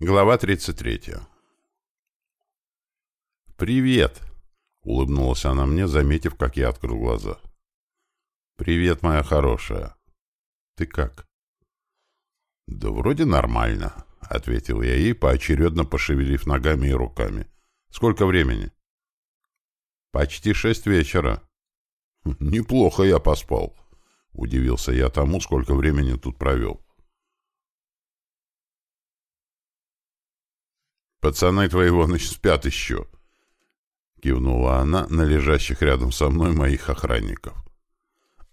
Глава 33. «Привет!» — улыбнулась она мне, заметив, как я открыл глаза. «Привет, моя хорошая. Ты как?» «Да вроде нормально», — ответил я ей, поочередно пошевелив ногами и руками. «Сколько времени?» «Почти шесть вечера». «Неплохо я поспал», — удивился я тому, сколько времени тут провел. «Пацаны твоего, значит, спят еще», — кивнула она на лежащих рядом со мной моих охранников.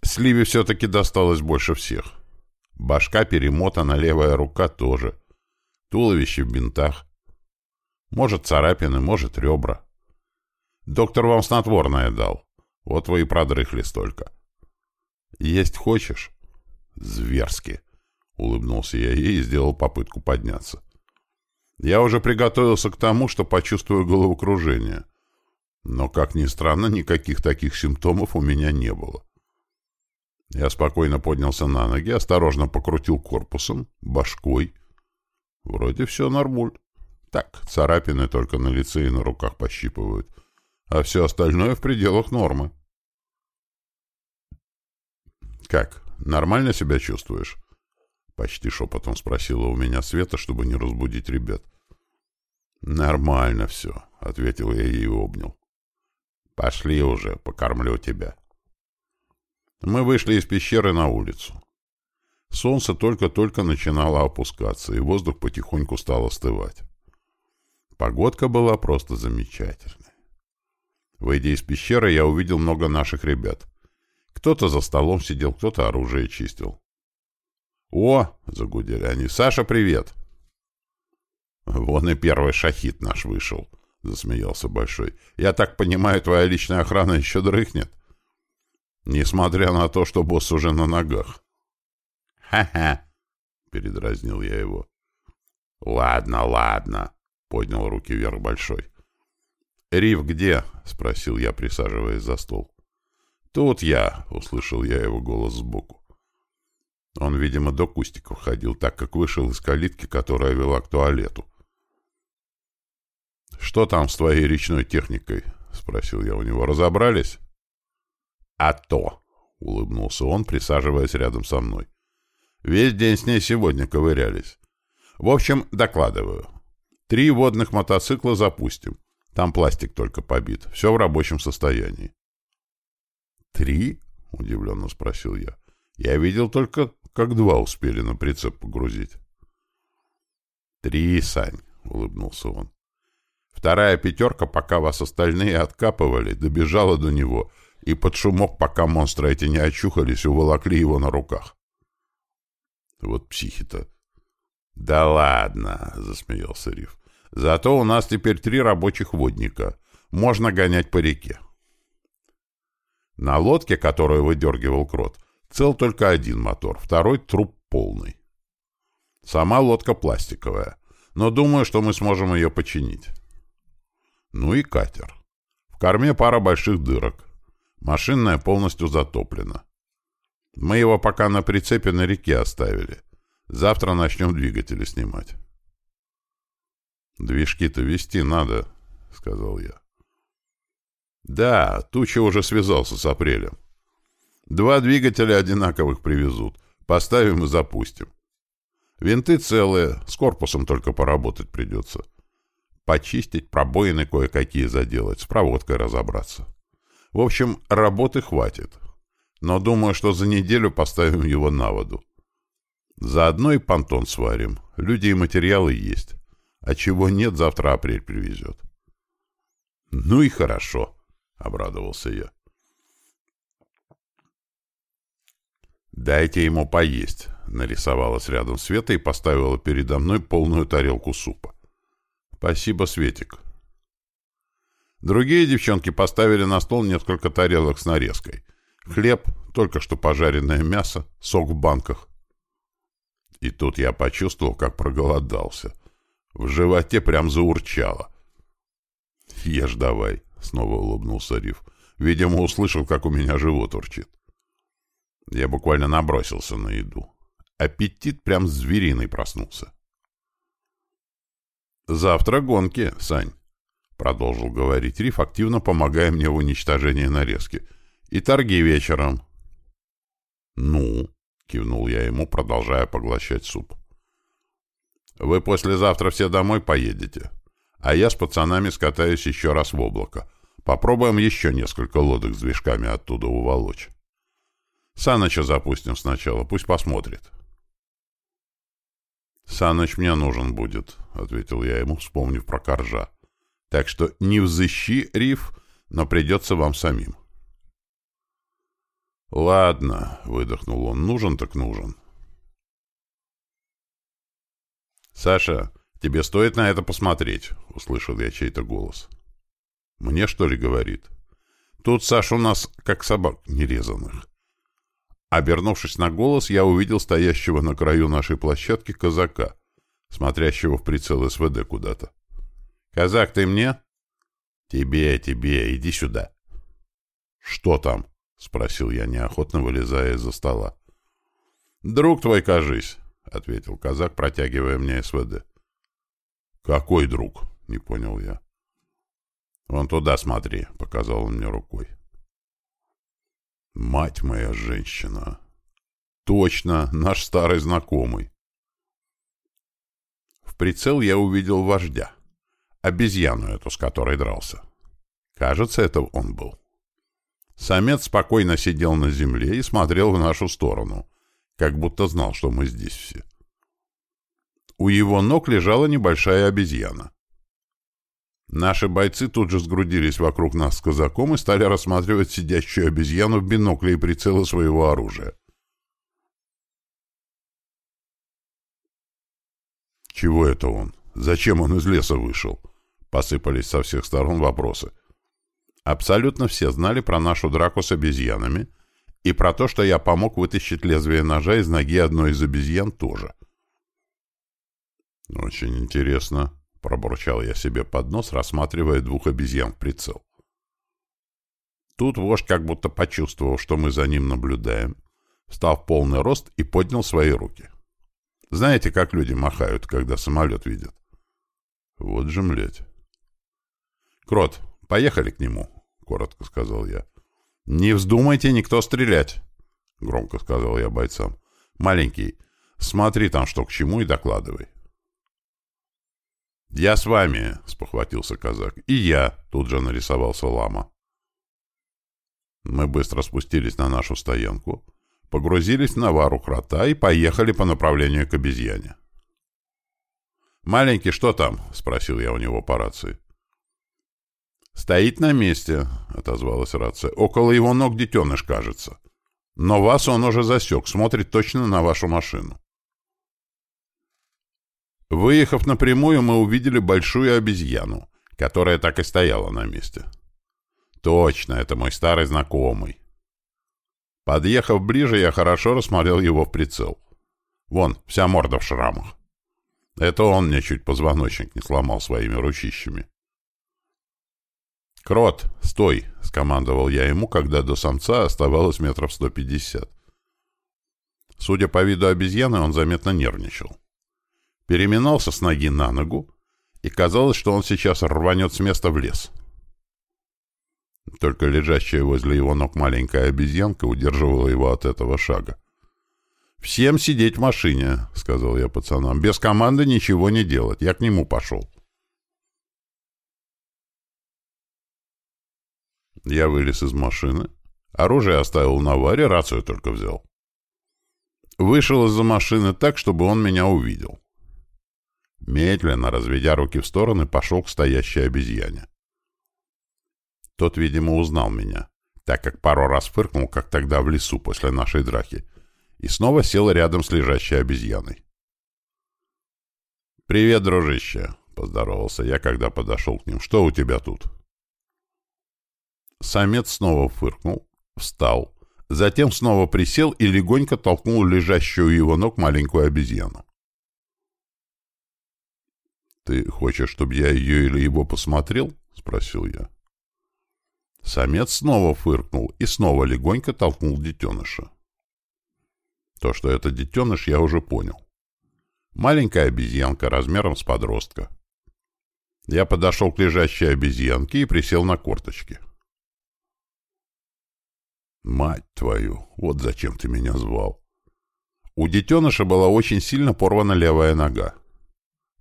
Сливе все-таки досталось больше всех. Башка перемотана, левая рука тоже. Туловище в бинтах. Может, царапины, может, ребра. Доктор вам снотворное дал. Вот вы и продрыхли столько. Есть хочешь? Зверски. Улыбнулся я ей и сделал попытку подняться. Я уже приготовился к тому, что почувствую головокружение. Но, как ни странно, никаких таких симптомов у меня не было. Я спокойно поднялся на ноги, осторожно покрутил корпусом, башкой. Вроде все нормуль. Так, царапины только на лице и на руках пощипывают. А все остальное в пределах нормы. «Как, нормально себя чувствуешь?» — почти шепотом спросила у меня Света, чтобы не разбудить ребят. «Нормально все», — ответил я ей и обнял. «Пошли уже, покормлю тебя». Мы вышли из пещеры на улицу. Солнце только-только начинало опускаться, и воздух потихоньку стал остывать. Погодка была просто замечательной. Выйдя из пещеры, я увидел много наших ребят. Кто-то за столом сидел, кто-то оружие чистил. «О!» — загудели они. «Саша, привет!» «Вон и первый шахид наш вышел», — засмеялся Большой. «Я так понимаю, твоя личная охрана еще дрыхнет?» «Несмотря на то, что босс уже на ногах». «Ха-ха!» — передразнил я его. «Ладно, ладно», — поднял руки вверх Большой. «Рив где?» — спросил я, присаживаясь за стол. «Тут я», — услышал я его голос сбоку. Он, видимо, до кустиков ходил, так как вышел из калитки, которая вела к туалету. «Что там с твоей речной техникой?» — спросил я у него. «Разобрались?» «А то!» — улыбнулся он, присаживаясь рядом со мной. «Весь день с ней сегодня ковырялись. В общем, докладываю. Три водных мотоцикла запустим. Там пластик только побит. Все в рабочем состоянии». «Три?» — удивленно спросил я. «Я видел только как два успели на прицеп погрузить. «Три, Сань», — улыбнулся он. «Вторая пятерка, пока вас остальные откапывали, добежала до него, и под шумок, пока монстры эти не очухались, уволокли его на руках». «Вот психи-то». «Да ладно», — засмеялся Риф. «Зато у нас теперь три рабочих водника. Можно гонять по реке». На лодке, которую выдергивал Крот, Цел только один мотор, второй труп полный. Сама лодка пластиковая, но думаю, что мы сможем ее починить. Ну и катер. В корме пара больших дырок. Машинная полностью затоплена. Мы его пока на прицепе на реке оставили. Завтра начнем двигатели снимать. «Движки-то вести надо», — сказал я. «Да, Туча уже связался с апрелем. Два двигателя одинаковых привезут. Поставим и запустим. Винты целые, с корпусом только поработать придется. Почистить, пробоины кое-какие заделать, с проводкой разобраться. В общем, работы хватит. Но думаю, что за неделю поставим его на воду. Заодно и понтон сварим. Люди и материалы есть. А чего нет, завтра апрель привезет. — Ну и хорошо, — обрадовался я. «Дайте ему поесть», — нарисовалась рядом Света и поставила передо мной полную тарелку супа. «Спасибо, Светик». Другие девчонки поставили на стол несколько тарелок с нарезкой. Хлеб, только что пожаренное мясо, сок в банках. И тут я почувствовал, как проголодался. В животе прям заурчало. «Ешь давай», — снова улыбнулся Риф. Видимо, услышал, как у меня живот урчит. Я буквально набросился на еду. Аппетит прям звериный проснулся. «Завтра гонки, Сань», — продолжил говорить Риф, активно помогая мне в уничтожении нарезки. «И торги вечером». «Ну?» — кивнул я ему, продолжая поглощать суп. «Вы послезавтра все домой поедете, а я с пацанами скатаюсь еще раз в облако. Попробуем еще несколько лодок с движками оттуда уволочь. Саныча запустим сначала, пусть посмотрит». «Саныч мне нужен будет», — ответил я ему, вспомнив про коржа. «Так что не взыщи, Риф, но придется вам самим». «Ладно», — выдохнул он, — «нужен так нужен». «Саша, тебе стоит на это посмотреть», — услышал я чей-то голос. «Мне, что ли, говорит?» «Тут, Саша, у нас как собак нерезанных». Обернувшись на голос, я увидел стоящего на краю нашей площадки казака, смотрящего в прицел СВД куда-то. «Казак, ты мне?» «Тебе, тебе, иди сюда». «Что там?» — спросил я, неохотно вылезая из-за стола. «Друг твой, кажись», — ответил казак, протягивая мне СВД. «Какой друг?» — не понял я. «Вон туда смотри», — показал он мне рукой. «Мать моя женщина!» «Точно, наш старый знакомый!» В прицел я увидел вождя, обезьяну эту, с которой дрался. Кажется, это он был. Самец спокойно сидел на земле и смотрел в нашу сторону, как будто знал, что мы здесь все. У его ног лежала небольшая обезьяна. Наши бойцы тут же сгрудились вокруг нас с казаком и стали рассматривать сидящую обезьяну в бинокле и прицелы своего оружия. «Чего это он? Зачем он из леса вышел?» Посыпались со всех сторон вопросы. Абсолютно все знали про нашу драку с обезьянами и про то, что я помог вытащить лезвие ножа из ноги одной из обезьян тоже. «Очень интересно», — пробурчал я себе под нос, рассматривая двух обезьян в прицел. Тут вождь, как будто почувствовал, что мы за ним наблюдаем, встал в полный рост и поднял свои руки. Знаете, как люди махают, когда самолет видят? Вот же, млять. Крот, поехали к нему, — коротко сказал я. «Не вздумайте никто стрелять!» — громко сказал я бойцам. «Маленький, смотри там, что к чему, и докладывай». «Я с вами», — спохватился казак. «И я», — тут же нарисовался лама. Мы быстро спустились на нашу стоянку, погрузились в навару крота и поехали по направлению к обезьяне. «Маленький, что там?» — спросил я у него по рации. «Стоит на месте», — отозвалась рация. «Около его ног детеныш, кажется. Но вас он уже засек, смотрит точно на вашу машину». Выехав напрямую, мы увидели большую обезьяну, которая так и стояла на месте. «Точно, это мой старый знакомый». Подъехав ближе, я хорошо рассмотрел его в прицел. Вон, вся морда в шрамах. Это он мне чуть позвоночник не сломал своими ручищами. «Крот, стой!» — скомандовал я ему, когда до самца оставалось метров сто пятьдесят. Судя по виду обезьяны, он заметно нервничал. Переминался с ноги на ногу, и казалось, что он сейчас рванет с места в лес. Только лежащая возле его ног маленькая обезьянка удерживала его от этого шага. «Всем сидеть в машине», — сказал я пацанам. «Без команды ничего не делать. Я к нему пошел». Я вылез из машины. Оружие оставил на варе, рацию только взял. Вышел из-за машины так, чтобы он меня увидел. Медленно, разведя руки в стороны, пошел к стоящей обезьяне. Тот, видимо, узнал меня, так как пару раз фыркнул, как тогда в лесу после нашей драки, и снова сел рядом с лежащей обезьяной. «Привет, дружище!» — поздоровался я, когда подошел к ним. «Что у тебя тут?» Самец снова фыркнул, встал, затем снова присел и легонько толкнул лежащую у его ног маленькую обезьяну. «Ты хочешь, чтобы я ее или его посмотрел?» — спросил я. Самец снова фыркнул и снова легонько толкнул детеныша. То, что это детеныш, я уже понял. Маленькая обезьянка размером с подростка. Я подошел к лежащей обезьянке и присел на корточки. «Мать твою, вот зачем ты меня звал!» У детеныша была очень сильно порвана левая нога.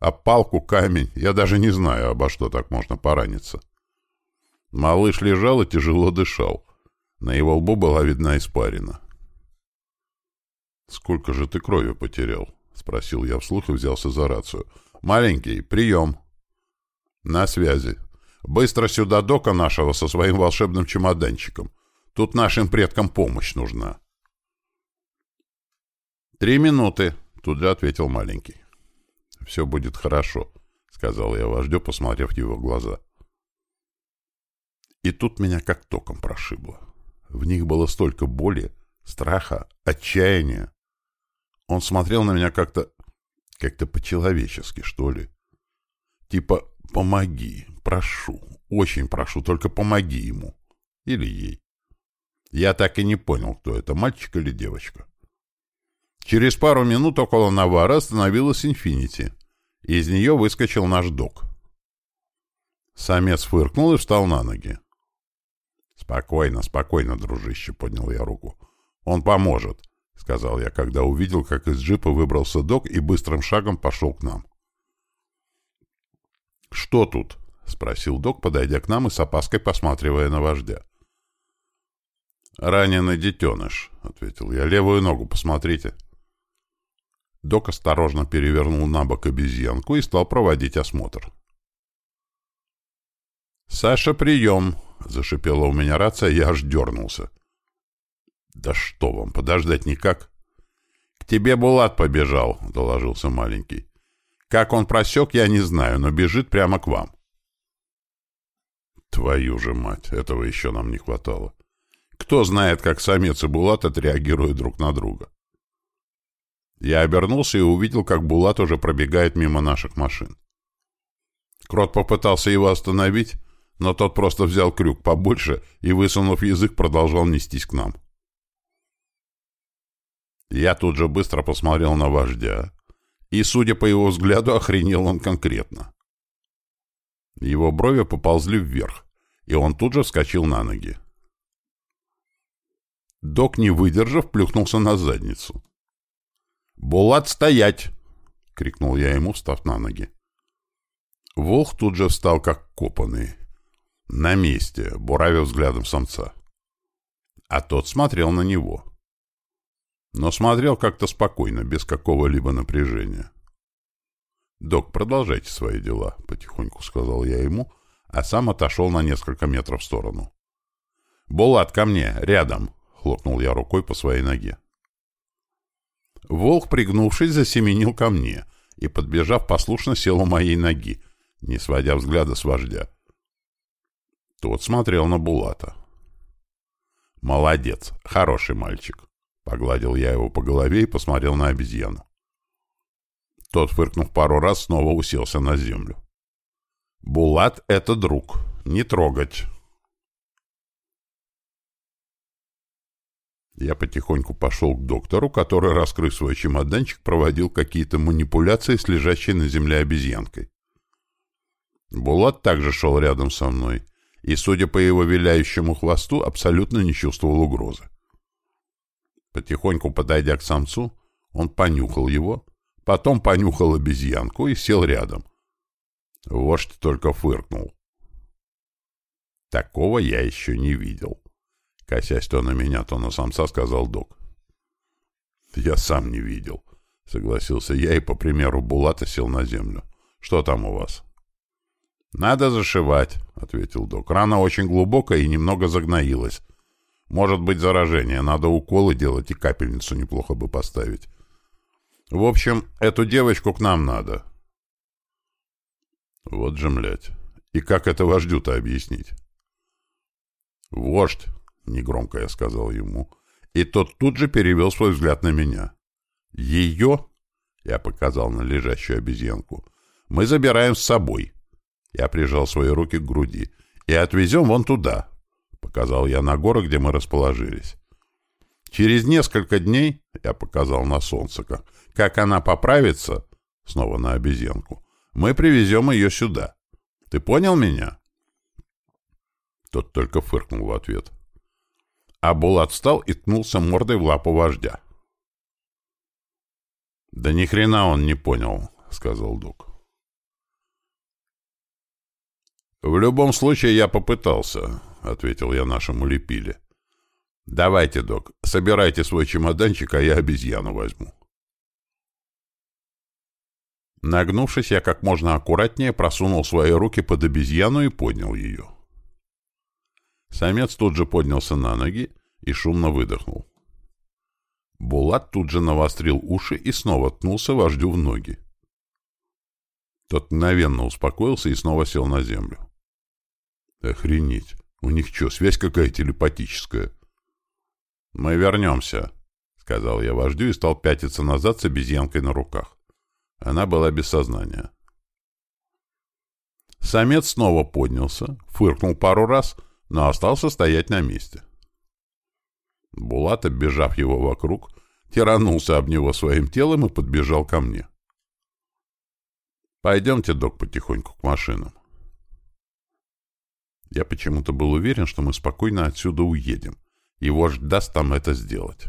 А палку, камень, я даже не знаю, обо что так можно пораниться. Малыш лежал и тяжело дышал. На его лбу была видна испарина. «Сколько же ты крови потерял?» — спросил я вслух и взялся за рацию. «Маленький, прием!» «На связи. Быстро сюда дока нашего со своим волшебным чемоданчиком. Тут нашим предкам помощь нужна». «Три минуты», — тут же ответил маленький. «Все будет хорошо», — сказал я вождю, посмотрев в его глаза. И тут меня как током прошибло. В них было столько боли, страха, отчаяния. Он смотрел на меня как-то... как-то по-человечески, что ли. Типа «помоги, прошу, очень прошу, только помоги ему». Или ей. Я так и не понял, кто это, мальчик или девочка. Через пару минут около Навара остановилась «Инфинити». Из нее выскочил наш док. Самец фыркнул и встал на ноги. «Спокойно, спокойно, дружище», — поднял я руку. «Он поможет», — сказал я, когда увидел, как из джипа выбрался док и быстрым шагом пошел к нам. «Что тут?» — спросил док, подойдя к нам и с опаской посматривая на вождя. «Раненый детеныш», — ответил я. «Левую ногу посмотрите». Док осторожно перевернул на бок обезьянку и стал проводить осмотр. «Саша, прием!» — зашипела у меня рация, я аж дернулся. «Да что вам, подождать никак?» «К тебе Булат побежал», — доложился маленький. «Как он просек, я не знаю, но бежит прямо к вам». «Твою же мать, этого еще нам не хватало. Кто знает, как самец и Булат отреагируют друг на друга?» Я обернулся и увидел, как Булат уже пробегает мимо наших машин. Крот попытался его остановить, но тот просто взял крюк побольше и, высунув язык, продолжал нестись к нам. Я тут же быстро посмотрел на вождя, и, судя по его взгляду, охренел он конкретно. Его брови поползли вверх, и он тут же вскочил на ноги. Док, не выдержав, плюхнулся на задницу. «Булат, стоять!» — крикнул я ему, встав на ноги. Волк тут же встал, как копанный. На месте, буравив взглядом самца. А тот смотрел на него. Но смотрел как-то спокойно, без какого-либо напряжения. «Док, продолжайте свои дела», — потихоньку сказал я ему, а сам отошел на несколько метров в сторону. «Булат, ко мне, рядом!» — хлопнул я рукой по своей ноге. Волк, пригнувшись, засеменил ко мне и, подбежав, послушно сел у моей ноги, не сводя взгляда с вождя. Тот смотрел на Булата. «Молодец, хороший мальчик», — погладил я его по голове и посмотрел на обезьяну. Тот, фыркнув пару раз, снова уселся на землю. «Булат — это друг. Не трогать». Я потихоньку пошел к доктору, который, раскрыв свой чемоданчик, проводил какие-то манипуляции с лежащей на земле обезьянкой. Булат также шел рядом со мной и, судя по его виляющему хвосту, абсолютно не чувствовал угрозы. Потихоньку подойдя к самцу, он понюхал его, потом понюхал обезьянку и сел рядом. Вождь только фыркнул. Такого я еще не видел. Косясь то на меня, то на самца, сказал док. «Я сам не видел», — согласился я и, по примеру Булата, сел на землю. «Что там у вас?» «Надо зашивать», — ответил док. «Рана очень глубокая и немного загноилась. Может быть заражение. Надо уколы делать и капельницу неплохо бы поставить. В общем, эту девочку к нам надо». «Вот же, млядь. И как это вождю-то объяснить?» «Вождь», — негромко я сказал ему. И тот тут же перевел свой взгляд на меня. «Ее?» — я показал на лежащую обезьянку. «Мы забираем с собой». Я прижал свои руки к груди. «И отвезем вон туда», — показал я на горы, где мы расположились. «Через несколько дней», — я показал на солнце, как, как она поправится, снова на обезьянку, мы привезем ее сюда. Ты понял меня?» Тот только фыркнул в ответ. А Булат встал и ткнулся мордой в лапу вождя. «Да ни хрена он не понял», — сказал Дук. «В любом случае я попытался», — ответил я нашему лепиле. «Давайте, док, собирайте свой чемоданчик, а я обезьяну возьму». Нагнувшись, я как можно аккуратнее просунул свои руки под обезьяну и поднял ее. Самец тут же поднялся на ноги и шумно выдохнул. Булат тут же навострил уши и снова ткнулся вождю в ноги. Тот мгновенно успокоился и снова сел на землю. Охренеть! У них что, связь какая телепатическая? Мы вернемся, — сказал я вождю и стал пятиться назад с обезьянкой на руках. Она была без сознания. Самец снова поднялся, фыркнул пару раз, но остался стоять на месте. Булат, оббежав его вокруг, тиранулся об него своим телом и подбежал ко мне. «Пойдемте, док, потихоньку к машинам». Я почему-то был уверен, что мы спокойно отсюда уедем, и вождь даст там это сделать.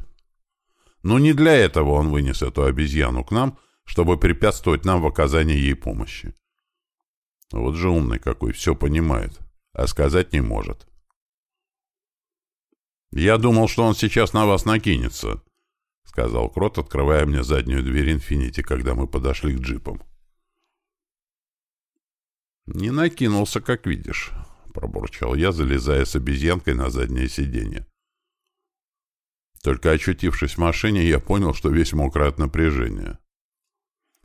Но не для этого он вынес эту обезьяну к нам, чтобы препятствовать нам в оказании ей помощи. Вот же умный какой, все понимает, а сказать не может. «Я думал, что он сейчас на вас накинется», — сказал Крот, открывая мне заднюю дверь «Инфинити», когда мы подошли к джипам. «Не накинулся, как видишь», — пробурчал я, залезая с обезьянкой на заднее сиденье. Только очутившись в машине, я понял, что весь мокрый от напряжения.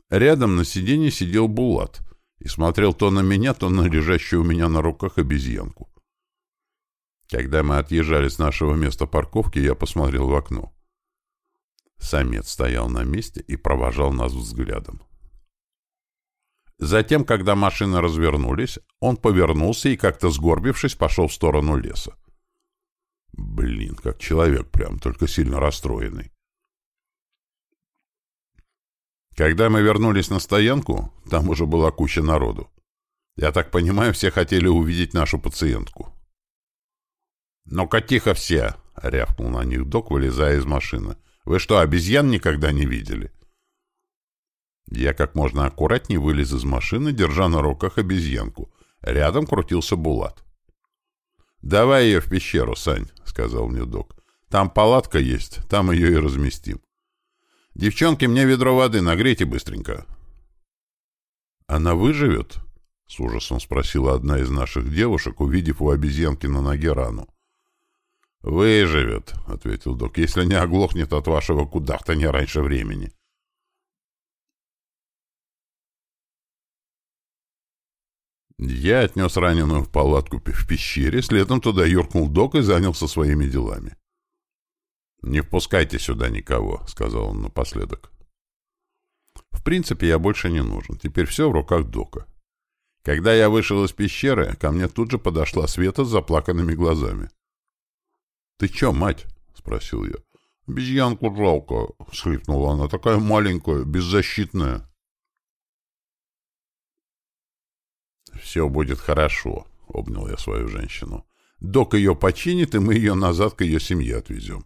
Рядом на сиденье сидел Булат и смотрел то на меня, то на лежащую у меня на руках обезьянку. Когда мы отъезжали с нашего места парковки, я посмотрел в окно. Самец стоял на месте и провожал нас взглядом. Затем, когда машины развернулись, он повернулся и, как-то сгорбившись, пошел в сторону леса. Блин, как человек прям, только сильно расстроенный. Когда мы вернулись на стоянку, там уже была куча народу. Я так понимаю, все хотели увидеть нашу пациентку. «Ну-ка, тихо все!» — рявкнул на них док, вылезая из машины. «Вы что, обезьян никогда не видели?» Я как можно аккуратнее вылез из машины, держа на руках обезьянку. Рядом крутился Булат. «Давай ее в пещеру, Сань», — сказал мне док. «Там палатка есть, там ее и разместим. Девчонки, мне ведро воды, нагрейте быстренько». «Она выживет?» — с ужасом спросила одна из наших девушек, увидев у обезьянки на ноге рану. «Выживет», — ответил док, — «если не оглохнет от вашего кудахтания раньше времени». Я отнес раненую в палатку в пещере, следом туда юркнул док и занялся своими делами. «Не впускайте сюда никого», — сказал он напоследок. «В принципе, я больше не нужен. Теперь все в руках дока». Когда я вышел из пещеры, ко мне тут же подошла Света с заплаканными глазами. «Ты чё, мать?» — спросил я. «Обезьянку жалко», — всхлипнула она. «Такая маленькая, беззащитная». «Все будет хорошо», — обнял я свою женщину. «Док ее починит, и мы ее назад к ее семье отвезем».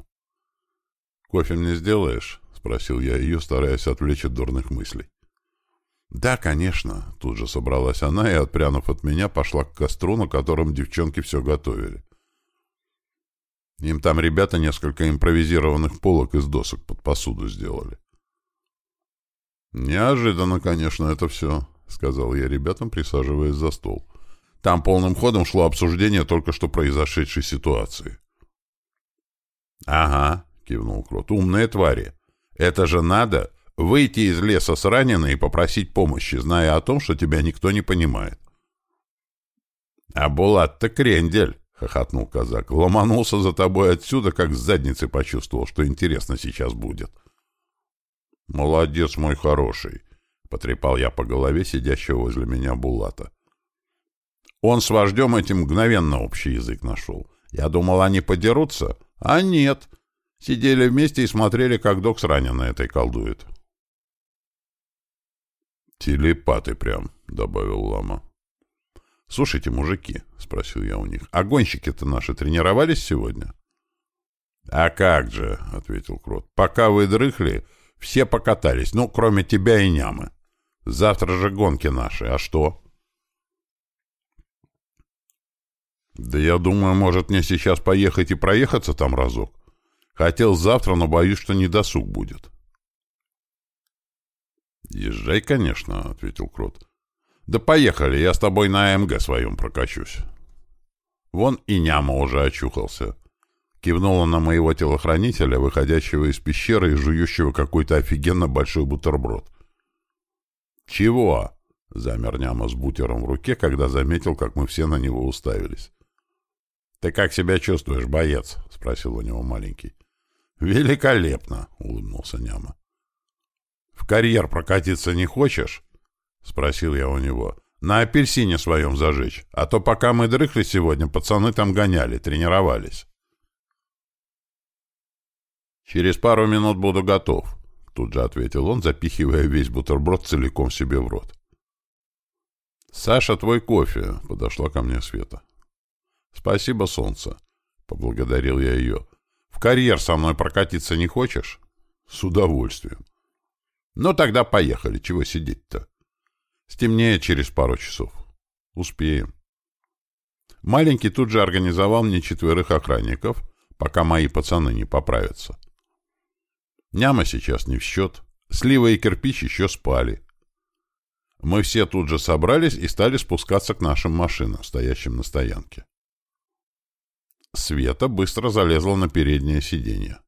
«Кофе мне сделаешь?» — спросил я ее, стараясь отвлечь от дурных мыслей. «Да, конечно», — тут же собралась она и, отпрянув от меня, пошла к костру, на котором девчонки все готовили. Им там ребята несколько импровизированных полок из досок под посуду сделали. «Неожиданно, конечно, это все», — сказал я ребятам, присаживаясь за стол. Там полным ходом шло обсуждение только что произошедшей ситуации. «Ага», — кивнул Крот, — «умные твари. Это же надо выйти из леса с раненой и попросить помощи, зная о том, что тебя никто не понимает». «А Булат-то крендель». — хохотнул казак. «Ломанулся за тобой отсюда, как с задницы почувствовал, что интересно сейчас будет». «Молодец, мой хороший!» — потрепал я по голове сидящего возле меня Булата. Он с вождем этим мгновенно общий язык нашел. Я думал, они подерутся, а нет. Сидели вместе и смотрели, как док с раненой этой колдует. «Телепаты прям», — добавил Лама. «Слушайте, мужики», — спросил я у них, — «а гонщики-то наши тренировались сегодня?» «А как же», — ответил Крот, — «пока вы дрыхли, все покатались, ну, кроме тебя и нямы. Завтра же гонки наши, а что?» «Да я думаю, может мне сейчас поехать и проехаться там разок. Хотел завтра, но боюсь, что не досуг будет». «Езжай, конечно», — ответил Крот. «Да поехали, я с тобой на АМГ своем прокачусь». Вон и няма уже очухался. Кивнула на моего телохранителя, выходящего из пещеры и жующего какой-то офигенно большой бутерброд. «Чего?» — замер няма с бутером в руке, когда заметил, как мы все на него уставились. «Ты как себя чувствуешь, боец?» — спросил у него маленький. «Великолепно!» — улыбнулся няма. «В карьер прокатиться не хочешь?» — спросил я у него. «На апельсине своем зажечь, а то пока мы дрыхли сегодня, пацаны там гоняли, тренировались». «Через пару минут буду готов», — тут же ответил он, запихивая весь бутерброд целиком себе в рот. «Саша, твой кофе», — подошла ко мне Света. «Спасибо, солнце», — поблагодарил я ее. «В карьер со мной прокатиться не хочешь?» «С удовольствием». «Ну, тогда поехали. Чего сидеть-то?» «Стемнеет через пару часов. Успеем». Маленький тут же организовал мне четверых охранников, пока мои пацаны не поправятся. Няма сейчас не в счет. Слива и кирпич еще спали. Мы все тут же собрались и стали спускаться к нашим машинам, стоящим на стоянке. Света быстро залезла на переднее сиденье.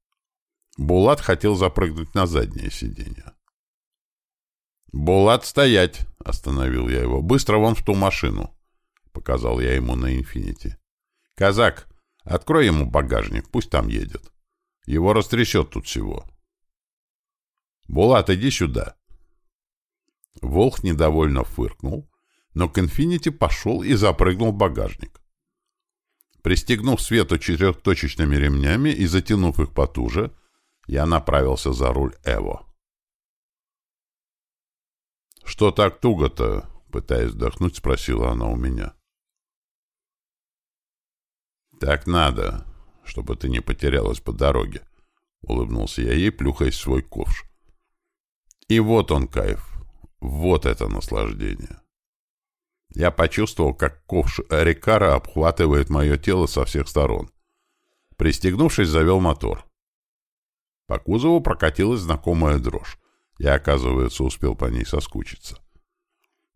Булат хотел запрыгнуть на заднее сиденье. «Булат, стоять!» — остановил я его. «Быстро вон в ту машину!» — показал я ему на «Инфинити». «Казак, открой ему багажник, пусть там едет. Его растрясет тут всего». «Булат, иди сюда!» Волх недовольно фыркнул, но к «Инфинити» пошел и запрыгнул в багажник. Пристегнув Свету четырехточечными ремнями и затянув их потуже, я направился за руль «Эво». «Что так туго-то?» — пытаясь вдохнуть, спросила она у меня. «Так надо, чтобы ты не потерялась по дороге», — улыбнулся я ей, плюхаясь в свой ковш. «И вот он кайф, вот это наслаждение». Я почувствовал, как ковш Рикара обхватывает мое тело со всех сторон. Пристегнувшись, завел мотор. По кузову прокатилась знакомая дрожь. Я, оказывается, успел по ней соскучиться.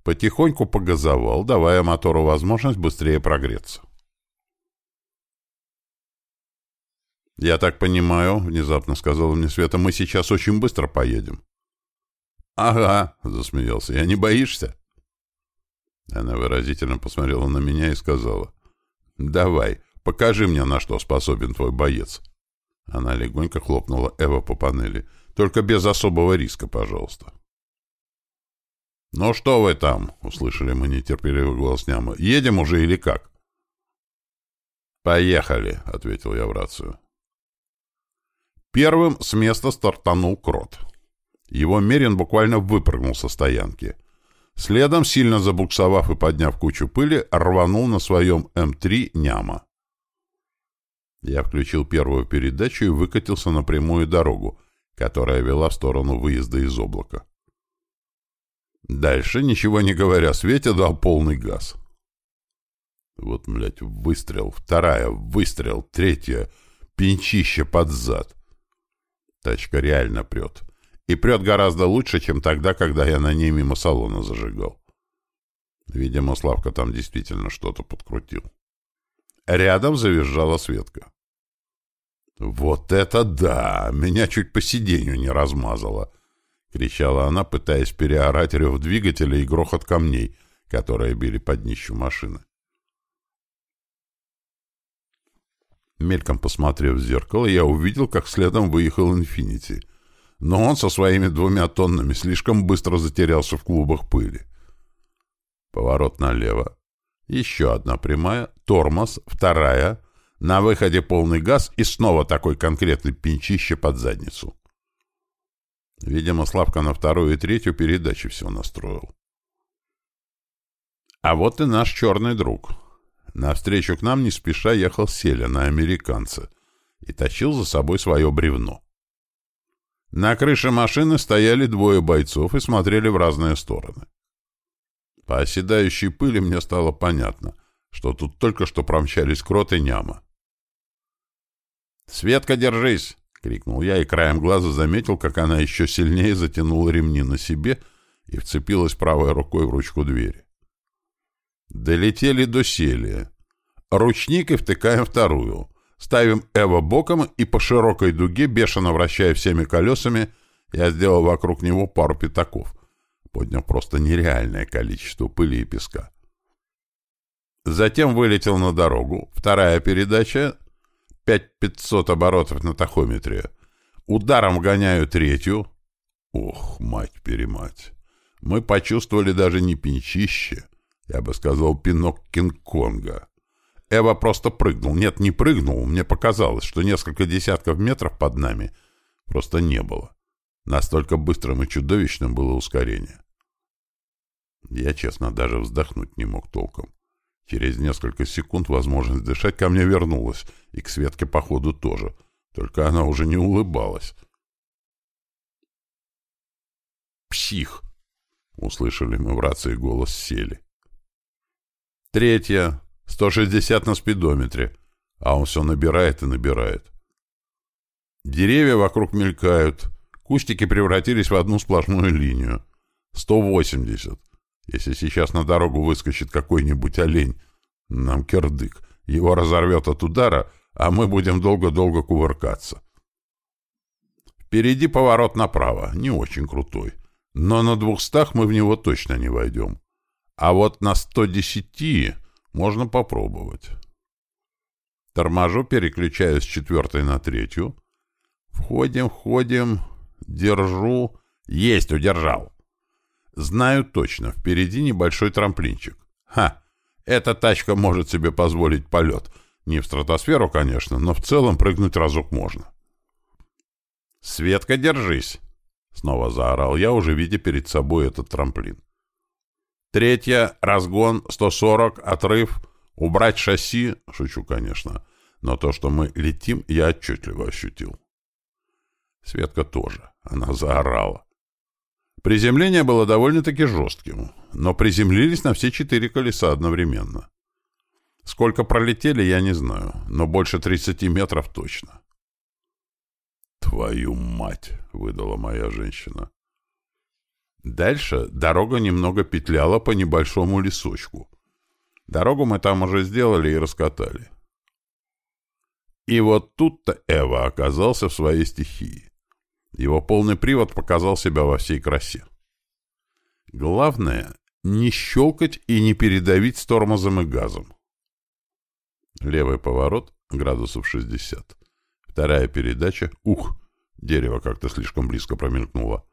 Потихоньку погазовал, давая мотору возможность быстрее прогреться. «Я так понимаю», — внезапно сказала мне Света, — «мы сейчас очень быстро поедем». «Ага», — засмеялся я, — «не боишься?» Она выразительно посмотрела на меня и сказала, «Давай, покажи мне, на что способен твой боец». Она легонько хлопнула Эва по панели. «Только без особого риска, пожалуйста». «Ну что вы там?» — услышали мы нетерпеливый голос Няма. «Едем уже или как?» «Поехали», — ответил я в рацию. Первым с места стартанул Крот. Его Мерин буквально выпрыгнул со стоянки. Следом, сильно забуксовав и подняв кучу пыли, рванул на своем М3 Няма. Я включил первую передачу и выкатился на прямую дорогу, которая вела в сторону выезда из облака. Дальше, ничего не говоря, Светя дал полный газ. Вот, блядь, выстрел, вторая, выстрел, третья, пинчище под зад. Тачка реально прет. И прет гораздо лучше, чем тогда, когда я на ней мимо салона зажигал. Видимо, Славка там действительно что-то подкрутил. Рядом завизжала Светка. «Вот это да! Меня чуть по сиденью не размазало!» — кричала она, пытаясь переорать рев двигателя и грохот камней, которые били под днищу машины. Мельком посмотрев в зеркало, я увидел, как следом выехал «Инфинити», но он со своими двумя тоннами слишком быстро затерялся в клубах пыли. Поворот налево. Еще одна прямая, тормоз, вторая, на выходе полный газ и снова такой конкретный пинчище под задницу. Видимо, Славка на вторую и третью передачу все настроил. А вот и наш черный друг. Навстречу к нам не спеша ехал Селя на американце и тащил за собой свое бревно. На крыше машины стояли двое бойцов и смотрели в разные стороны. По оседающей пыли мне стало понятно, что тут только что промчались крот и няма. «Светка, держись!» — крикнул я и краем глаза заметил, как она еще сильнее затянула ремни на себе и вцепилась правой рукой в ручку двери. Долетели до селия. Ручник и втыкаем вторую. Ставим Эва боком и по широкой дуге, бешено вращая всеми колесами, я сделал вокруг него пару пятаков, подняв просто нереальное количество пыли и песка. Затем вылетел на дорогу. Вторая передача — 5500 оборотов на тахометре. Ударом гоняю третью. Ох, мать-перемать. Мы почувствовали даже не пинчище, я бы сказал, пинок Кинг-Конга. Эва просто прыгнул. Нет, не прыгнул. Мне показалось, что несколько десятков метров под нами просто не было. Настолько быстрым и чудовищным было ускорение. Я, честно, даже вздохнуть не мог толком. Через несколько секунд возможность дышать ко мне вернулась, и к Светке, походу, тоже. Только она уже не улыбалась. «Псих!» — услышали мы в рации голос Сели. «Третья!» 160 на спидометре, а он все набирает и набирает. Деревья вокруг мелькают, кустики превратились в одну сплошную линию. 180. Если сейчас на дорогу выскочит какой-нибудь олень, нам кирдык, его разорвет от удара, а мы будем долго-долго кувыркаться. Впереди поворот направо, не очень крутой, но на двухстах мы в него точно не войдем. А вот на 110 можно попробовать. Торможу, переключаю с четвертой на третью. Входим, входим, держу. Есть, удержал. Знаю точно, впереди небольшой трамплинчик. Ха, эта тачка может себе позволить полет. Не в стратосферу, конечно, но в целом прыгнуть разок можно. «Светка, держись!» Снова заорал я, уже видя перед собой этот трамплин. Третья — разгон, 140, отрыв, убрать шасси, шучу, конечно, но то, что мы летим, я отчетливо ощутил. Светка тоже, она заорала. Приземление было довольно-таки жестким, но приземлились на все четыре колеса одновременно. Сколько пролетели, я не знаю, но больше 30 метров точно. «Твою мать!» — выдала моя женщина. Дальше дорога немного петляла по небольшому лесочку. Дорогу мы там уже сделали и раскатали. И вот тут-то Эва оказался в своей стихии. Его полный привод показал себя во всей красе. Главное — не щелкать и не передавить с тормозом и газом. Левый поворот — градусов 60. Вторая передача — ух, дерево как-то слишком близко промелькнуло.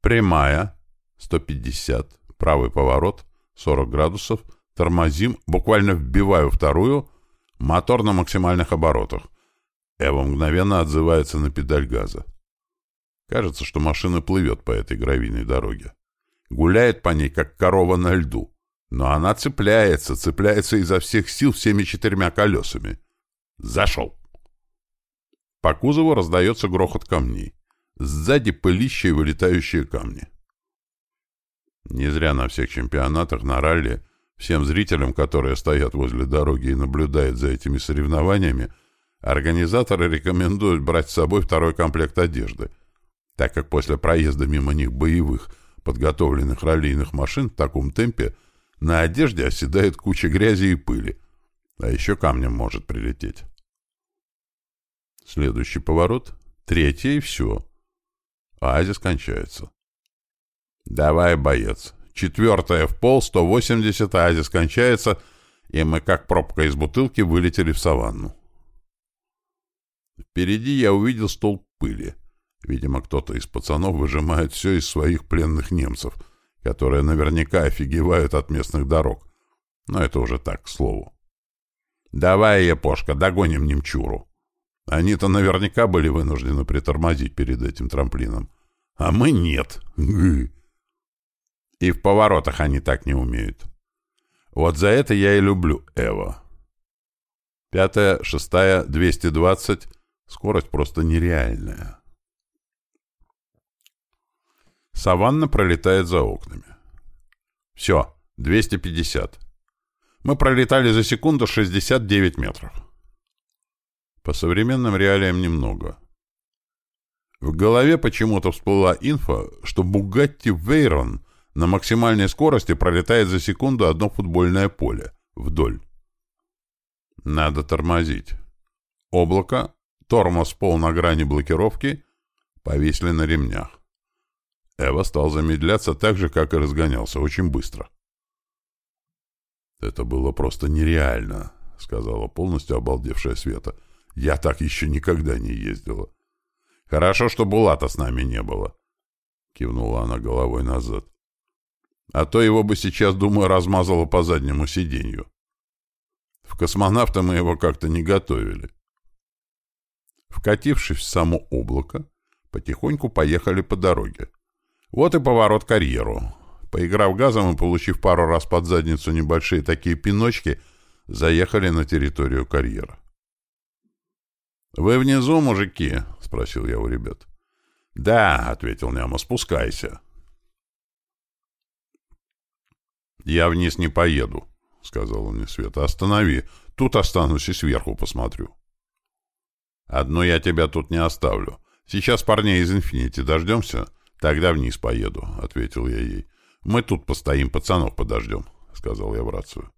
Прямая — 150, правый поворот, 40 градусов, тормозим, буквально вбиваю вторую, мотор на максимальных оборотах. Эва мгновенно отзывается на педаль газа. Кажется, что машина плывет по этой гравийной дороге. Гуляет по ней, как корова на льду. Но она цепляется, цепляется изо всех сил всеми четырьмя колесами. Зашел. По кузову раздается грохот камней. Сзади пылище и вылетающие камни. Не зря на всех чемпионатах, на ралли, всем зрителям, которые стоят возле дороги и наблюдают за этими соревнованиями, организаторы рекомендуют брать с собой второй комплект одежды, так как после проезда мимо них боевых, подготовленных раллийных машин в таком темпе на одежде оседает куча грязи и пыли, а еще камнем может прилететь. Следующий поворот, третий и все. Оазис кончается. «Давай, боец. Четвертая в пол, 180, а кончается, и мы, как пробка из бутылки, вылетели в саванну. Впереди я увидел столб пыли. Видимо, кто-то из пацанов выжимает все из своих пленных немцев, которые наверняка офигевают от местных дорог. Но это уже так, к слову. «Давай, Епошка, догоним немчуру». Они-то наверняка были вынуждены притормозить перед этим трамплином. А мы нет. И в поворотах они так не умеют. Вот за это я и люблю Эва. Пятая, шестая, 220. Скорость просто нереальная. Саванна пролетает за окнами. Все, 250. Мы пролетали за секунду 69 метров. По современным реалиям немного. В голове почему-то всплыла инфа, что Бугатти Вейрон на максимальной скорости пролетает за секунду одно футбольное поле. Вдоль. Надо тормозить. Облако, тормоз пол на грани блокировки, повисли на ремнях. Эва стал замедляться так же, как и разгонялся, очень быстро. «Это было просто нереально», — сказала полностью обалдевшая Света. «Я так еще никогда не ездила». «Хорошо, что Булата с нами не было», — кивнула она головой назад. «А то его бы сейчас, думаю, размазало по заднему сиденью. В космонавта мы его как-то не готовили». Вкатившись в само облако, потихоньку поехали по дороге. Вот и поворот карьеру. Поиграв газом и получив пару раз под задницу небольшие такие пиночки, заехали на территорию карьера. «Вы внизу, мужики?» — спросил я у ребят. «Да», — ответил Няма, — «спускайся». «Я вниз не поеду», — сказал мне Света. «Останови. Тут останусь и сверху посмотрю». «Одну я тебя тут не оставлю. Сейчас парней из «Инфинити» дождемся?» «Тогда вниз поеду», — ответил я ей. «Мы тут постоим, пацанов подождем», — сказал я в рацию.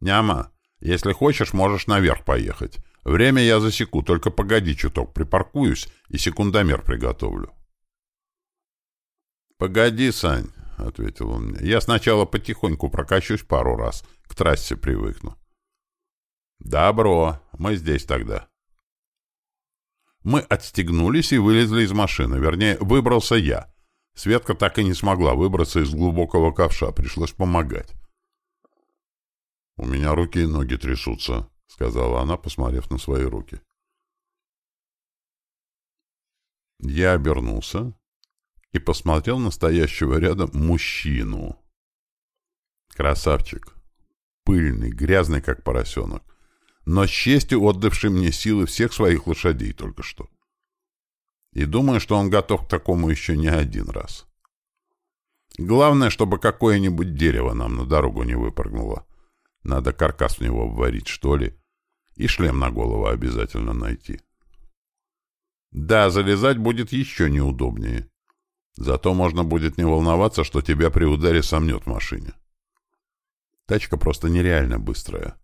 «Няма, если хочешь, можешь наверх поехать. Время я засеку, только погоди чуток, припаркуюсь и секундомер приготовлю». «Погоди, Сань», — ответил он мне. «Я сначала потихоньку прокачусь пару раз, к трассе привыкну». «Добро, мы здесь тогда». Мы отстегнулись и вылезли из машины, вернее, выбрался я — Светка так и не смогла выбраться из глубокого ковша, пришлось помогать. «У меня руки и ноги трясутся», — сказала она, посмотрев на свои руки. Я обернулся и посмотрел на стоящего рядом мужчину. Красавчик. Пыльный, грязный, как поросенок. Но с честью отдавший мне силы всех своих лошадей только что. И думаю, что он готов к такому еще не один раз. Главное, чтобы какое-нибудь дерево нам на дорогу не выпрыгнуло. Надо каркас в него вварить, что ли, и шлем на голову обязательно найти. Да, залезать будет еще неудобнее. Зато можно будет не волноваться, что тебя при ударе сомнет в машине. Тачка просто нереально быстрая.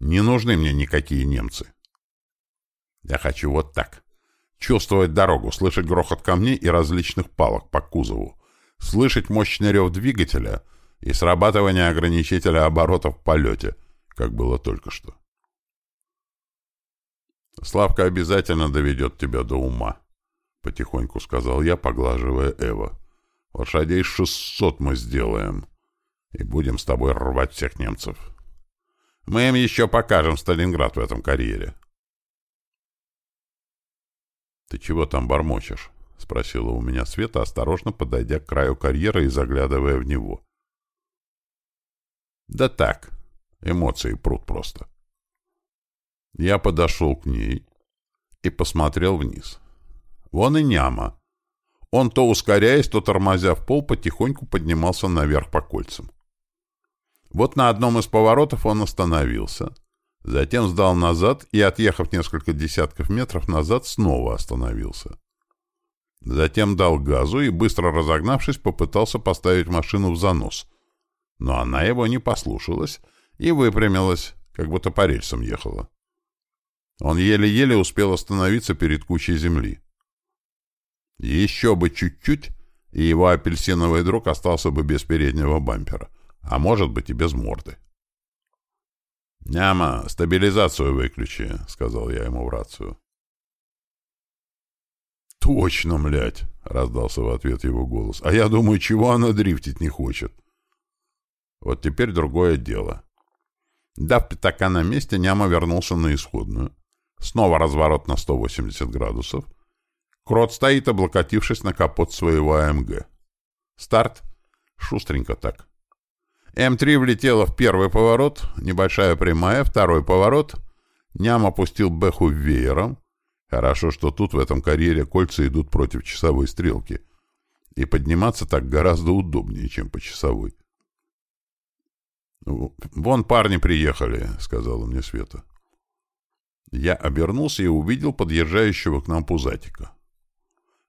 Не нужны мне никакие немцы. Я хочу вот так. Чувствовать дорогу, слышать грохот камней и различных палок по кузову, слышать мощный рев двигателя и срабатывание ограничителя оборотов в полете, как было только что. «Славка обязательно доведет тебя до ума», — потихоньку сказал я, поглаживая Эва. «Лошадей шестьсот мы сделаем, и будем с тобой рвать всех немцев. Мы им еще покажем Сталинград в этом карьере». «Ты чего там бормочешь?» — спросила у меня Света, осторожно подойдя к краю карьера и заглядывая в него. «Да так, эмоции прут просто». Я подошел к ней и посмотрел вниз. Вон и няма. Он то ускоряясь, то тормозя в пол, потихоньку поднимался наверх по кольцам. Вот на одном из поворотов он остановился — Затем сдал назад и, отъехав несколько десятков метров назад, снова остановился. Затем дал газу и, быстро разогнавшись, попытался поставить машину в занос. Но она его не послушалась и выпрямилась, как будто по рельсам ехала. Он еле-еле успел остановиться перед кучей земли. Еще бы чуть-чуть, и его апельсиновый друг остался бы без переднего бампера, а может быть и без морды. «Няма, стабилизацию выключи», — сказал я ему в рацию. «Точно, млядь!» — раздался в ответ его голос. «А я думаю, чего она дрифтить не хочет?» Вот теперь другое дело. Дав пятака на месте, Няма вернулся на исходную. Снова разворот на 180 градусов. Крот стоит, облокотившись на капот своего АМГ. Старт. Шустренько так. М3 влетела в первый поворот, небольшая прямая, второй поворот. Ням опустил Бэху веером. Хорошо, что тут в этом карьере кольца идут против часовой стрелки. И подниматься так гораздо удобнее, чем по часовой. «Вон парни приехали», — сказала мне Света. Я обернулся и увидел подъезжающего к нам пузатика.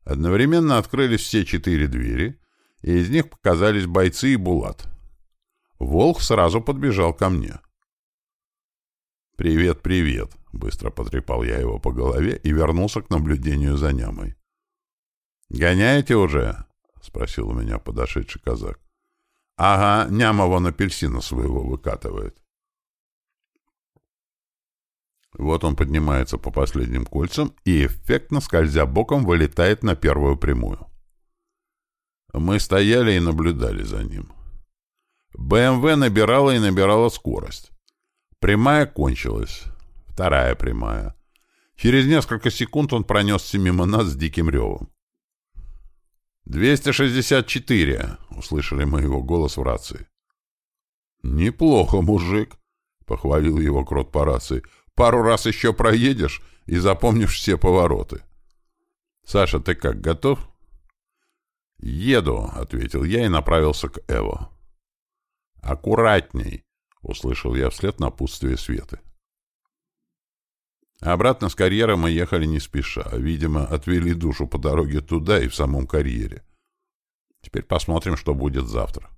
Одновременно открылись все четыре двери, и из них показались бойцы и Булат. Волк сразу подбежал ко мне. «Привет, привет!» — быстро потрепал я его по голове и вернулся к наблюдению за нямой. «Гоняете уже?» — спросил у меня подошедший казак. «Ага, няма вон апельсина своего выкатывает». Вот он поднимается по последним кольцам и, эффектно скользя боком, вылетает на первую прямую. Мы стояли и наблюдали за ним. БМВ набирала и набирала скорость. Прямая кончилась. Вторая прямая. Через несколько секунд он пронесся мимо нас с диким ревом. «264!» — услышали мы его голос в рации. «Неплохо, мужик!» — похвалил его крот по рации. «Пару раз еще проедешь и запомнишь все повороты». «Саша, ты как, готов?» «Еду», — ответил я и направился к Эво. «Аккуратней!» — услышал я вслед напутствие Светы. Обратно с карьера мы ехали не спеша. Видимо, отвели душу по дороге туда и в самом карьере. Теперь посмотрим, что будет завтра.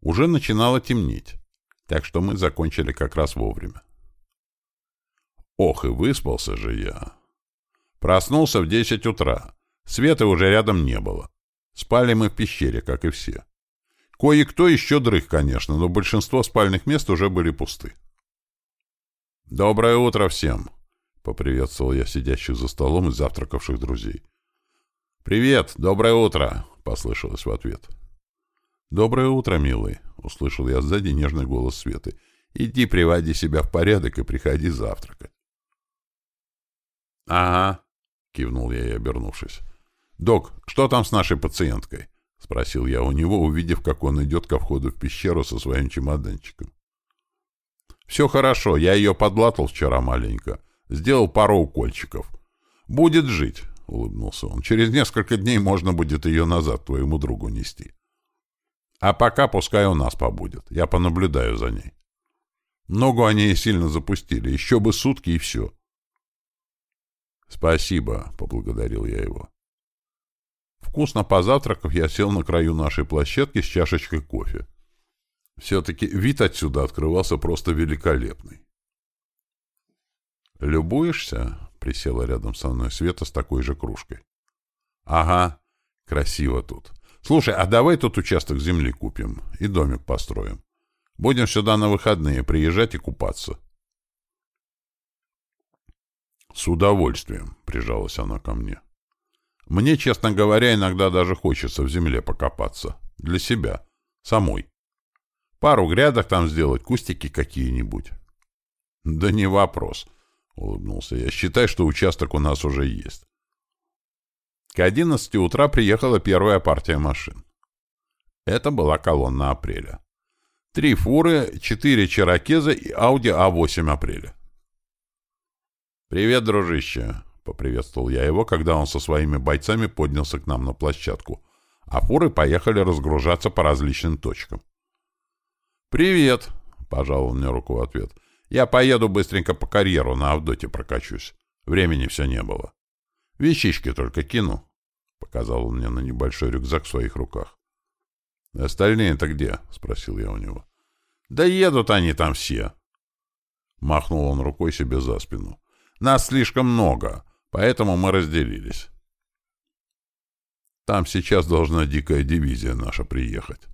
Уже начинало темнеть, так что мы закончили как раз вовремя. Ох, и выспался же я. Проснулся в десять утра. Света уже рядом не было. Спали мы в пещере, как и все. Кое-кто еще дрых, конечно, но большинство спальных мест уже были пусты. «Доброе утро всем!» — поприветствовал я сидящих за столом и завтракавших друзей. «Привет! Доброе утро!» — послышалось в ответ. «Доброе утро, милый!» — услышал я сзади нежный голос Светы. «Иди, приводи себя в порядок и приходи завтракать». «Ага», — кивнул я и обернувшись. «Док, что там с нашей пациенткой?» — спросил я у него, увидев, как он идет ко входу в пещеру со своим чемоданчиком. «Все хорошо, я ее подлатал вчера маленько. Сделал пару укольчиков. Будет жить», — улыбнулся он. «Через несколько дней можно будет ее назад твоему другу нести. А пока пускай у нас побудет. Я понаблюдаю за ней. Ногу они и сильно запустили. Еще бы сутки и все». «Спасибо», — поблагодарил я его. Вкусно позавтракав, я сел на краю нашей площадки с чашечкой кофе. Все-таки вид отсюда открывался просто великолепный. «Любуешься?» — присела рядом со мной Света с такой же кружкой. «Ага, красиво тут. Слушай, а давай тут участок земли купим и домик построим. Будем сюда на выходные приезжать и купаться». «С удовольствием», — прижалась она ко мне. Мне, честно говоря, иногда даже хочется в земле покопаться. Для себя. Самой. Пару грядок там сделать, кустики какие-нибудь. — Да не вопрос, — улыбнулся я. — Считай, что участок у нас уже есть. К одиннадцати утра приехала первая партия машин. Это была колонна апреля. Три фуры, четыре черокеза и Ауди А8 апреля. «Привет, дружище!» — поприветствовал я его, когда он со своими бойцами поднялся к нам на площадку, а фуры поехали разгружаться по различным точкам. «Привет!» — пожал мне руку в ответ. «Я поеду быстренько по карьеру, на Авдоте прокачусь. Времени все не было. Вещички только кину», — показал он мне на небольшой рюкзак в своих руках. «Остальные-то где?» — спросил я у него. «Да едут они там все!» Махнул он рукой себе за спину. «Нас слишком много. Поэтому мы разделились. Там сейчас должна дикая дивизия наша приехать.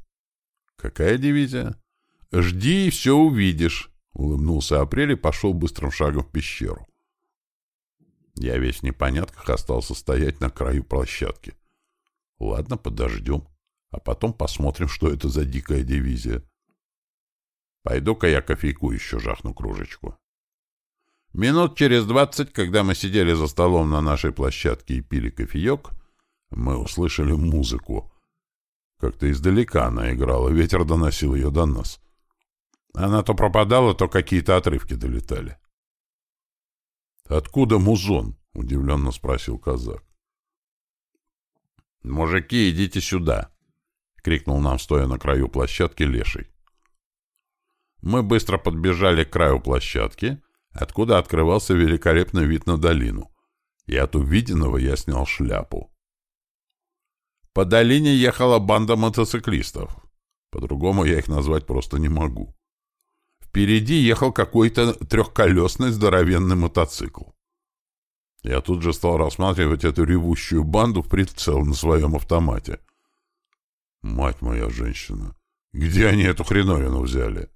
Какая дивизия? Жди и все увидишь. Улыбнулся Апрель и пошел быстрым шагом в пещеру. Я весь в непонятках остался стоять на краю площадки. Ладно, подождем. А потом посмотрим, что это за дикая дивизия. Пойду-ка я кофейку еще жахну кружечку. Минут через двадцать, когда мы сидели за столом на нашей площадке и пили кофеек, мы услышали музыку. Как-то издалека она играла, ветер доносил ее до нас. Она то пропадала, то какие-то отрывки долетали. «Откуда музон?» — удивленно спросил казак. «Мужики, идите сюда!» — крикнул нам, стоя на краю площадки, леший. Мы быстро подбежали к краю площадки, откуда открывался великолепный вид на долину, и от увиденного я снял шляпу. По долине ехала банда мотоциклистов. По-другому я их назвать просто не могу. Впереди ехал какой-то трехколесный здоровенный мотоцикл. Я тут же стал рассматривать эту ревущую банду в прицел на своем автомате. Мать моя женщина, где они эту хреновину взяли?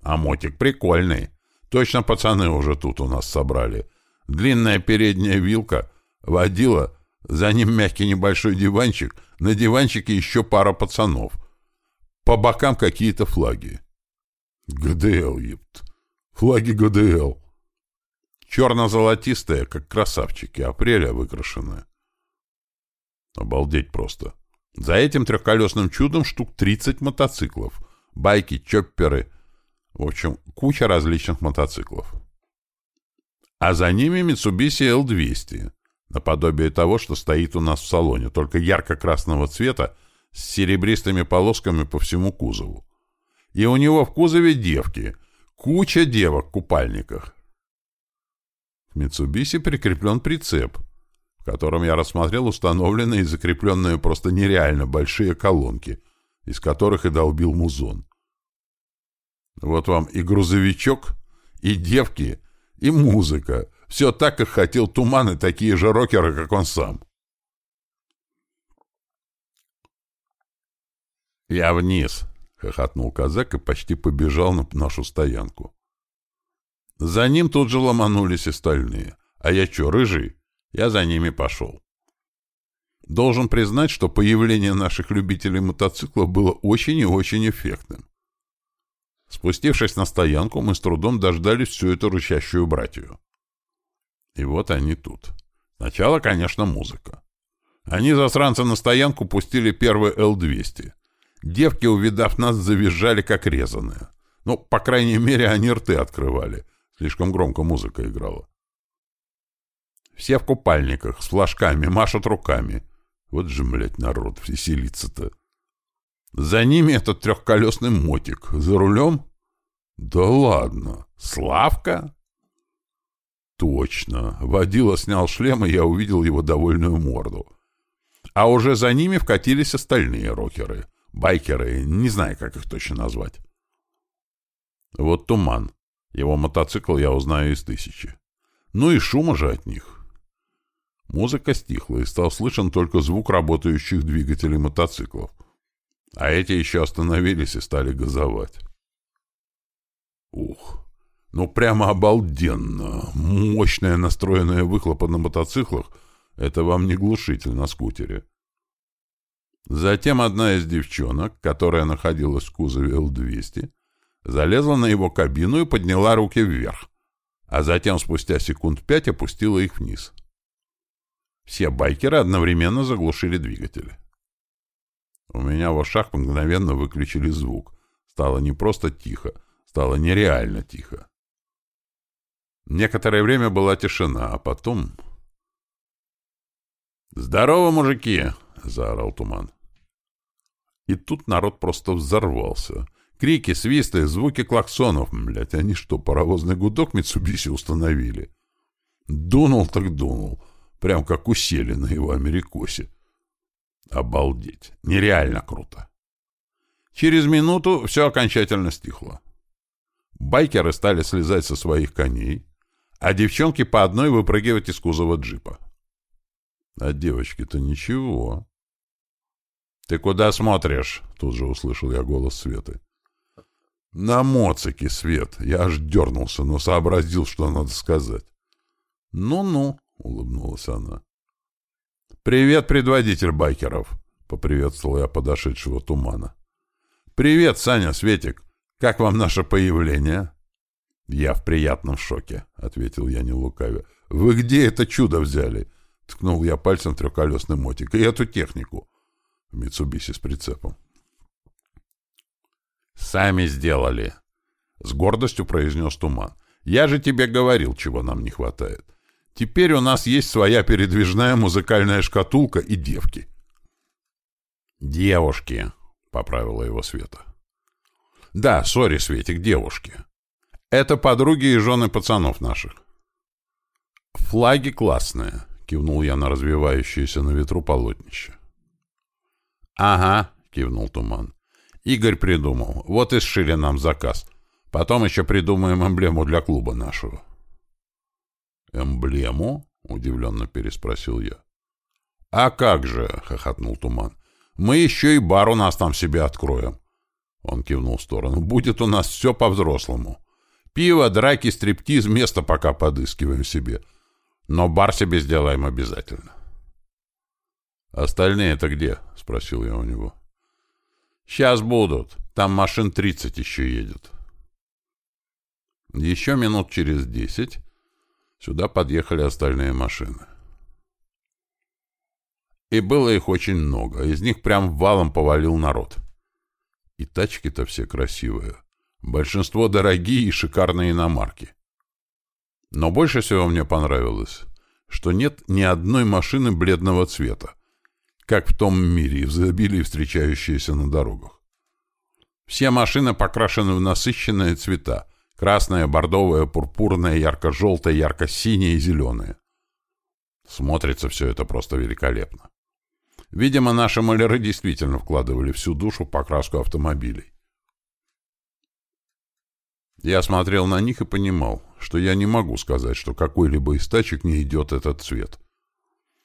А мотик прикольный. Точно пацаны уже тут у нас собрали. Длинная передняя вилка, водила, за ним мягкий небольшой диванчик, на диванчике еще пара пацанов. По бокам какие-то флаги. ГДЛ, епт. Флаги ГДЛ. Черно-золотистые, как красавчики, апреля выкрашенные. Обалдеть просто. За этим трехколесным чудом штук 30 мотоциклов. Байки, чопперы. В общем, куча различных мотоциклов. А за ними Mitsubishi L200. Наподобие того, что стоит у нас в салоне, только ярко-красного цвета с серебристыми полосками по всему кузову. И у него в кузове девки. Куча девок в купальниках. К Митсубиси прикреплен прицеп, в котором я рассмотрел установленные и закрепленные просто нереально большие колонки, из которых и долбил музон. Вот вам и грузовичок, и девки, и музыка. Все так, как хотел Туман и такие же рокеры, как он сам. «Я вниз», — хохотнул казак и почти побежал на нашу стоянку. За ним тут же ломанулись остальные. А я чё, рыжий? Я за ними пошел. Должен признать, что появление наших любителей мотоциклов было очень и очень эффектным. Спустившись на стоянку, мы с трудом дождались всю эту рычащую братью. И вот они тут. Сначала, конечно, музыка. Они, засранцы, на стоянку пустили первый Л-200. Девки, увидав нас, завизжали, как резаные. Ну, по крайней мере, они рты открывали — Слишком громко музыка играла. Все в купальниках, с флажками, машут руками. Вот же, блядь, народ веселится-то. За ними этот трехколесный мотик. За рулем? Да ладно. Славка? Точно. Водила снял шлем, и я увидел его довольную морду. А уже за ними вкатились остальные рокеры. Байкеры, не знаю, как их точно назвать. Вот туман. Его мотоцикл я узнаю из тысячи. Ну и шума же от них. Музыка стихла, и стал слышен только звук работающих двигателей мотоциклов. А эти еще остановились и стали газовать. Ух, ну прямо обалденно. Мощная настроенная выхлопа на мотоциклах — это вам не глушитель на скутере. Затем одна из девчонок, которая находилась в кузове Л-200, залезла на его кабину и подняла руки вверх, а затем спустя секунд пять опустила их вниз. Все байкеры одновременно заглушили двигатели. У меня в ушах мгновенно выключили звук. Стало не просто тихо, стало нереально тихо. Некоторое время была тишина, а потом... «Здорово, мужики!» — заорал туман. И тут народ просто взорвался — Крики, свисты, звуки клаксонов. Блять, они что, паровозный гудок Митсубиси установили? Дунул так дунул. Прям как усели на его Америкосе. Обалдеть. Нереально круто. Через минуту все окончательно стихло. Байкеры стали слезать со своих коней, а девчонки по одной выпрыгивать из кузова джипа. А девочки-то ничего. «Ты куда смотришь?» — тут же услышал я голос Светы. На моцике, Свет. Я аж дернулся, но сообразил, что надо сказать. «Ну-ну», — улыбнулась она. «Привет, предводитель байкеров», — поприветствовал я подошедшего тумана. «Привет, Саня, Светик. Как вам наше появление?» «Я в приятном шоке», — ответил я не лукавя. «Вы где это чудо взяли?» — ткнул я пальцем трехколесный мотик. «И эту технику. Митсубиси с прицепом. «Сами сделали», — с гордостью произнес Туман. «Я же тебе говорил, чего нам не хватает. Теперь у нас есть своя передвижная музыкальная шкатулка и девки». «Девушки», — поправила его Света. «Да, сори, Светик, девушки. Это подруги и жены пацанов наших». «Флаги классные», — кивнул я на развивающееся на ветру полотнище. «Ага», — кивнул Туман. «Игорь придумал. Вот и сшили нам заказ. Потом еще придумаем эмблему для клуба нашего». «Эмблему?» — удивленно переспросил я. «А как же!» — хохотнул Туман. «Мы еще и бар у нас там себе откроем». Он кивнул в сторону. «Будет у нас все по-взрослому. Пиво, драки, стриптиз, место пока подыскиваем себе. Но бар себе сделаем обязательно». «Остальные-то где?» — спросил я у него. «Сейчас будут. Там машин тридцать еще едет». Еще минут через десять сюда подъехали остальные машины. И было их очень много. Из них прям валом повалил народ. И тачки-то все красивые. Большинство дорогие и шикарные иномарки. Но больше всего мне понравилось, что нет ни одной машины бледного цвета, как в том мире, в изобилии встречающиеся на дорогах. Все машины покрашены в насыщенные цвета, Красное, бордовое, пурпурное, ярко-желтое, ярко-синее и зеленое. Смотрится все это просто великолепно. Видимо, наши маляры действительно вкладывали всю душу в покраску автомобилей. Я смотрел на них и понимал, что я не могу сказать, что какой-либо из тачек не идет этот цвет.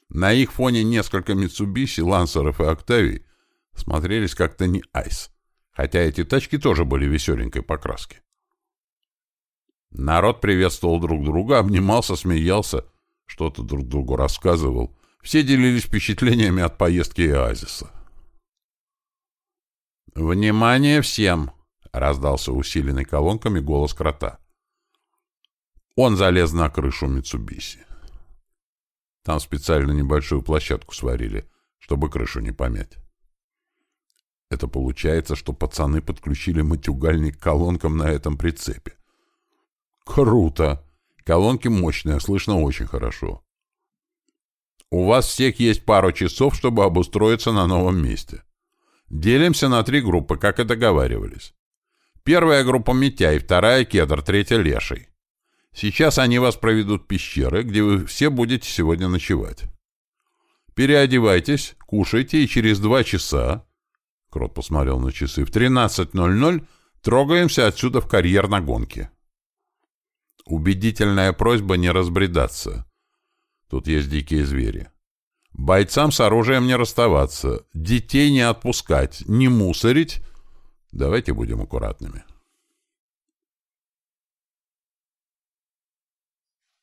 На их фоне несколько Mitsubishi, Лансеров и Октавий смотрелись как-то не айс, хотя эти тачки тоже были веселенькой покраски. Народ приветствовал друг друга, обнимался, смеялся, что-то друг другу рассказывал. Все делились впечатлениями от поездки и оазиса. «Внимание всем!» — раздался усиленный колонками голос крота. Он залез на крышу Митсубиси. Там специально небольшую площадку сварили, чтобы крышу не помять. Это получается, что пацаны подключили матюгальник к колонкам на этом прицепе. Круто. Колонки мощные, слышно очень хорошо. У вас всех есть пару часов, чтобы обустроиться на новом месте. Делимся на три группы, как и договаривались. Первая группа Митяй, вторая Кедр, третья Леший. Сейчас они вас проведут в пещеры, где вы все будете сегодня ночевать. Переодевайтесь, кушайте, и через два часа, Крот посмотрел на часы, в 13.00 трогаемся отсюда в карьер на гонке. Убедительная просьба не разбредаться. Тут есть дикие звери. Бойцам с оружием не расставаться, детей не отпускать, не мусорить. Давайте будем аккуратными.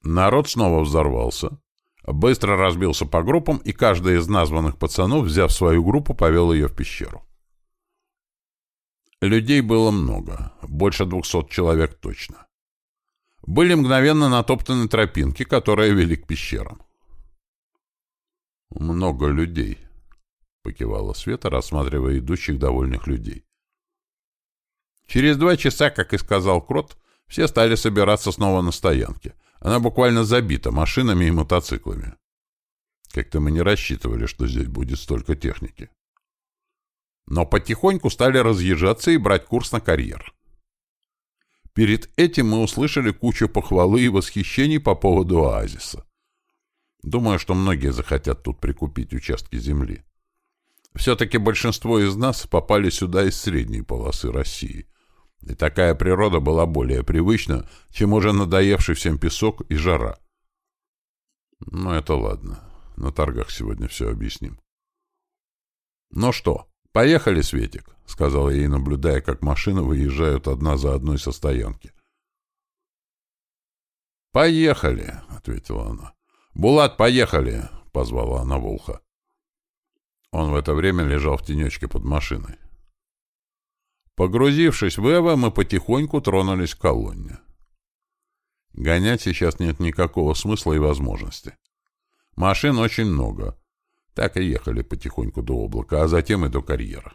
Народ снова взорвался. Быстро разбился по группам, и каждый из названных пацанов, взяв свою группу, повел ее в пещеру. Людей было много, больше двухсот человек точно были мгновенно натоптаны тропинки, которые вели к пещерам. «Много людей», — покивала Света, рассматривая идущих довольных людей. Через два часа, как и сказал Крот, все стали собираться снова на стоянке. Она буквально забита машинами и мотоциклами. Как-то мы не рассчитывали, что здесь будет столько техники. Но потихоньку стали разъезжаться и брать курс на карьер. Перед этим мы услышали кучу похвалы и восхищений по поводу оазиса. Думаю, что многие захотят тут прикупить участки земли. Все-таки большинство из нас попали сюда из средней полосы России. И такая природа была более привычна, чем уже надоевший всем песок и жара. Ну, это ладно. На торгах сегодня все объясним. Ну что, поехали, Светик? — сказал ей, наблюдая, как машины выезжают одна за одной со стоянки. «Поехали!» — ответила она. «Булат, поехали!» — позвала она Волха. Он в это время лежал в тенечке под машиной. Погрузившись в Эва, мы потихоньку тронулись к колонне. Гонять сейчас нет никакого смысла и возможности. Машин очень много. Так и ехали потихоньку до облака, а затем и до карьера.